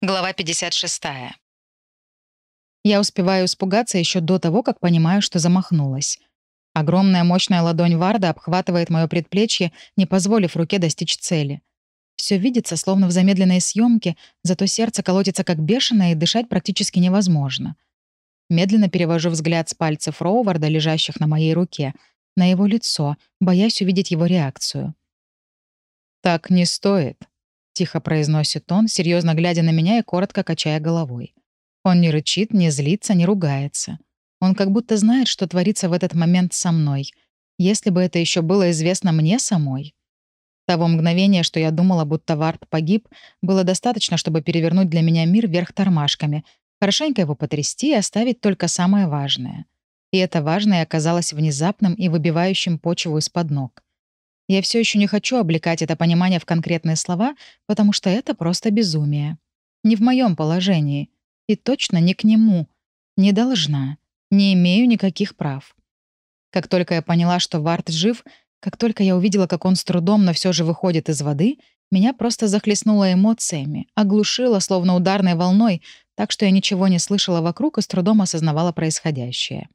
Глава 56. Я успеваю испугаться еще до того, как понимаю, что замахнулась. Огромная мощная ладонь Варда обхватывает мое предплечье, не позволив руке достичь цели. Все видится, словно в замедленной съемке, зато сердце колотится как бешеное, и дышать практически невозможно. Медленно перевожу взгляд с пальцев Роуварда, лежащих на моей руке, на его лицо, боясь увидеть его реакцию. «Так не стоит», тихо произносит он, серьезно глядя на меня и коротко качая головой. Он не рычит, не злится, не ругается. Он как будто знает, что творится в этот момент со мной. Если бы это еще было известно мне самой. Того мгновения, что я думала, будто Варт погиб, было достаточно, чтобы перевернуть для меня мир вверх тормашками, хорошенько его потрясти и оставить только самое важное. И это важное оказалось внезапным и выбивающим почву из-под ног. Я все еще не хочу облекать это понимание в конкретные слова, потому что это просто безумие. Не в моем положении. И точно не к нему. Не должна. Не имею никаких прав. Как только я поняла, что Варт жив, как только я увидела, как он с трудом, но все же выходит из воды, меня просто захлестнуло эмоциями, оглушило, словно ударной волной, так что я ничего не слышала вокруг и с трудом осознавала происходящее.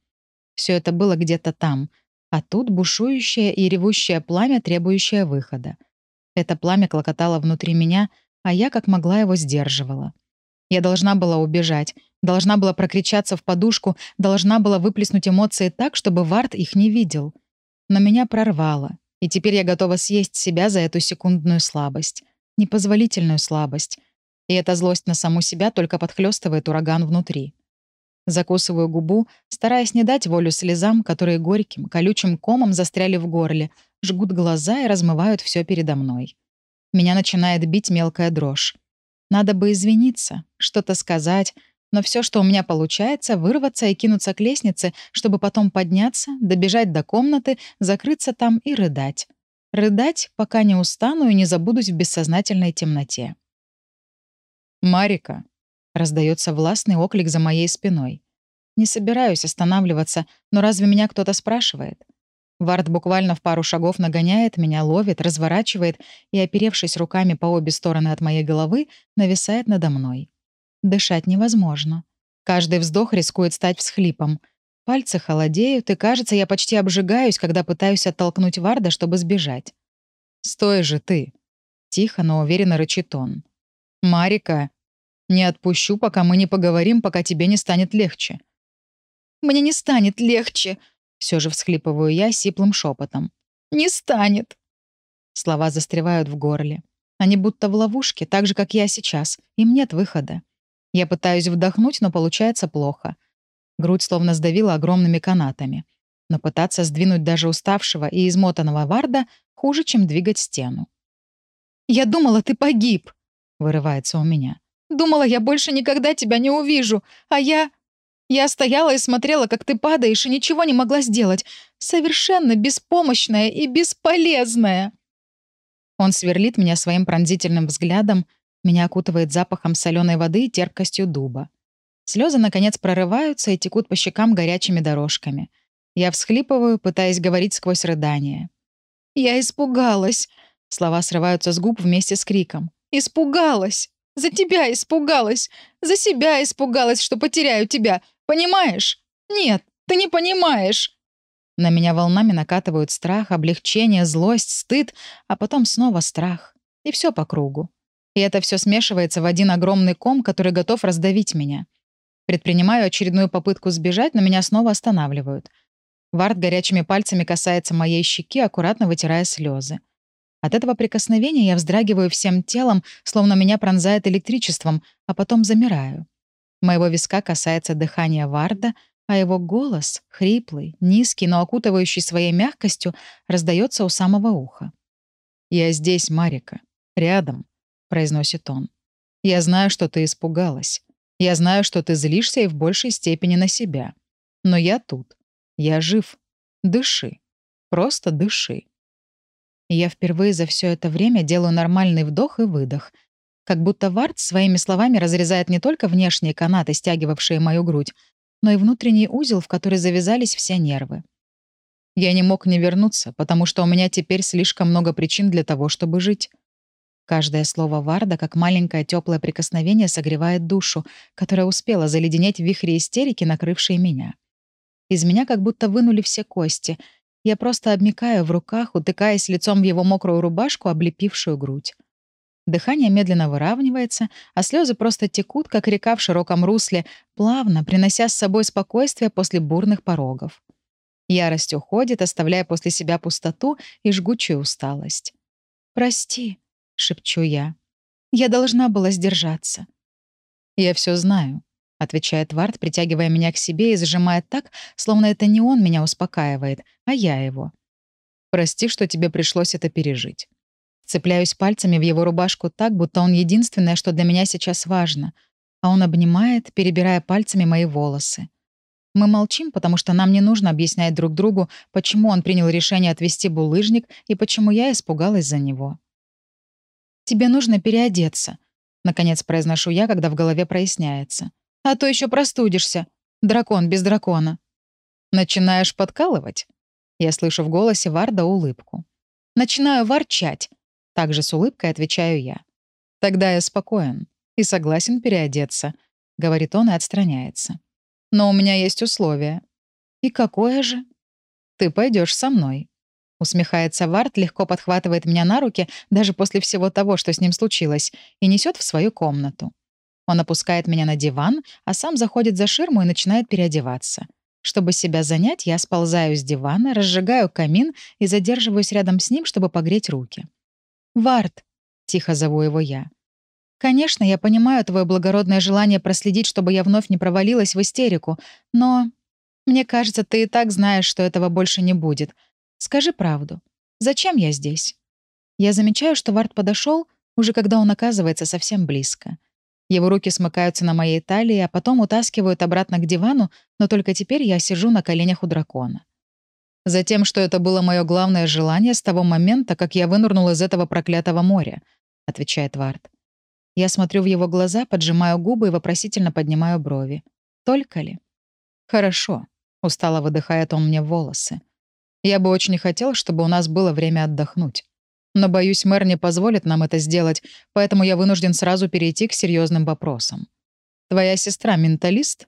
Все это было где-то там — а тут бушующее и ревущее пламя, требующее выхода. Это пламя клокотало внутри меня, а я как могла его сдерживала. Я должна была убежать, должна была прокричаться в подушку, должна была выплеснуть эмоции так, чтобы Варт их не видел. Но меня прорвало, и теперь я готова съесть себя за эту секундную слабость. Непозволительную слабость. И эта злость на саму себя только подхлёстывает ураган внутри. Закусываю губу, стараясь не дать волю слезам, которые горьким, колючим комом застряли в горле, жгут глаза и размывают все передо мной. Меня начинает бить мелкая дрожь. Надо бы извиниться, что-то сказать, но все, что у меня получается, вырваться и кинуться к лестнице, чтобы потом подняться, добежать до комнаты, закрыться там и рыдать. Рыдать, пока не устану и не забудусь в бессознательной темноте. «Марика», Раздается властный оклик за моей спиной. Не собираюсь останавливаться, но разве меня кто-то спрашивает? Вард буквально в пару шагов нагоняет меня, ловит, разворачивает и, оперевшись руками по обе стороны от моей головы, нависает надо мной. Дышать невозможно. Каждый вздох рискует стать всхлипом. Пальцы холодеют, и, кажется, я почти обжигаюсь, когда пытаюсь оттолкнуть Варда, чтобы сбежать. «Стой же ты!» Тихо, но уверенно рычит он. «Марика!» Не отпущу, пока мы не поговорим, пока тебе не станет легче». «Мне не станет легче», — все же всхлипываю я сиплым шепотом. «Не станет». Слова застревают в горле. Они будто в ловушке, так же, как я сейчас. Им нет выхода. Я пытаюсь вдохнуть, но получается плохо. Грудь словно сдавила огромными канатами. Но пытаться сдвинуть даже уставшего и измотанного Варда хуже, чем двигать стену. «Я думала, ты погиб!» — вырывается у меня. Думала, я больше никогда тебя не увижу. А я... Я стояла и смотрела, как ты падаешь, и ничего не могла сделать. Совершенно беспомощная и бесполезная. Он сверлит меня своим пронзительным взглядом, меня окутывает запахом соленой воды и терпкостью дуба. Слезы, наконец, прорываются и текут по щекам горячими дорожками. Я всхлипываю, пытаясь говорить сквозь рыдание. «Я испугалась!» Слова срываются с губ вместе с криком. «Испугалась!» За тебя испугалась. За себя испугалась, что потеряю тебя. Понимаешь? Нет, ты не понимаешь. На меня волнами накатывают страх, облегчение, злость, стыд, а потом снова страх. И все по кругу. И это все смешивается в один огромный ком, который готов раздавить меня. Предпринимаю очередную попытку сбежать, но меня снова останавливают. Вард горячими пальцами касается моей щеки, аккуратно вытирая слезы. От этого прикосновения я вздрагиваю всем телом, словно меня пронзает электричеством, а потом замираю. Моего виска касается дыхания Варда, а его голос, хриплый, низкий, но окутывающий своей мягкостью, раздается у самого уха. «Я здесь, Марика. Рядом», — произносит он. «Я знаю, что ты испугалась. Я знаю, что ты злишься и в большей степени на себя. Но я тут. Я жив. Дыши. Просто дыши я впервые за все это время делаю нормальный вдох и выдох. Как будто Вард своими словами разрезает не только внешние канаты, стягивавшие мою грудь, но и внутренний узел, в который завязались все нервы. Я не мог не вернуться, потому что у меня теперь слишком много причин для того, чтобы жить. Каждое слово Варда, как маленькое теплое прикосновение, согревает душу, которая успела заледенеть в вихре истерики, накрывшей меня. Из меня как будто вынули все кости. Я просто обмикаю в руках, утыкаясь лицом в его мокрую рубашку, облепившую грудь. Дыхание медленно выравнивается, а слезы просто текут, как река в широком русле, плавно, принося с собой спокойствие после бурных порогов. Ярость уходит, оставляя после себя пустоту и жгучую усталость. «Прости», — шепчу я. «Я должна была сдержаться». «Я все знаю», — отвечает Вард, притягивая меня к себе и зажимая так, словно это не он меня успокаивает, а я его. «Прости, что тебе пришлось это пережить». Цепляюсь пальцами в его рубашку так, будто он единственное, что для меня сейчас важно, а он обнимает, перебирая пальцами мои волосы. Мы молчим, потому что нам не нужно объяснять друг другу, почему он принял решение отвезти булыжник и почему я испугалась за него. «Тебе нужно переодеться», — наконец произношу я, когда в голове проясняется. «А то еще простудишься. Дракон без дракона». «Начинаешь подкалывать?» Я слышу в голосе Варда улыбку. «Начинаю ворчать», — также с улыбкой отвечаю я. «Тогда я спокоен и согласен переодеться», — говорит он и отстраняется. Но у меня есть условие. И какое же? Ты пойдешь со мной. Усмехается Варт, легко подхватывает меня на руки, даже после всего того, что с ним случилось, и несет в свою комнату. Он опускает меня на диван, а сам заходит за ширму и начинает переодеваться. Чтобы себя занять, я сползаю с дивана, разжигаю камин и задерживаюсь рядом с ним, чтобы погреть руки. «Варт», — тихо зову его я, Конечно, я понимаю твое благородное желание проследить, чтобы я вновь не провалилась в истерику, но... Мне кажется, ты и так знаешь, что этого больше не будет. Скажи правду. Зачем я здесь? Я замечаю, что Вард подошел, уже когда он оказывается совсем близко. Его руки смыкаются на моей талии, а потом утаскивают обратно к дивану, но только теперь я сижу на коленях у дракона. Затем, что это было мое главное желание с того момента, как я вынырнул из этого проклятого моря, отвечает Вард. Я смотрю в его глаза, поджимаю губы и вопросительно поднимаю брови. Только ли? Хорошо. Устало выдыхает он мне волосы. Я бы очень хотел, чтобы у нас было время отдохнуть. Но, боюсь, мэр не позволит нам это сделать, поэтому я вынужден сразу перейти к серьезным вопросам. Твоя сестра — менталист?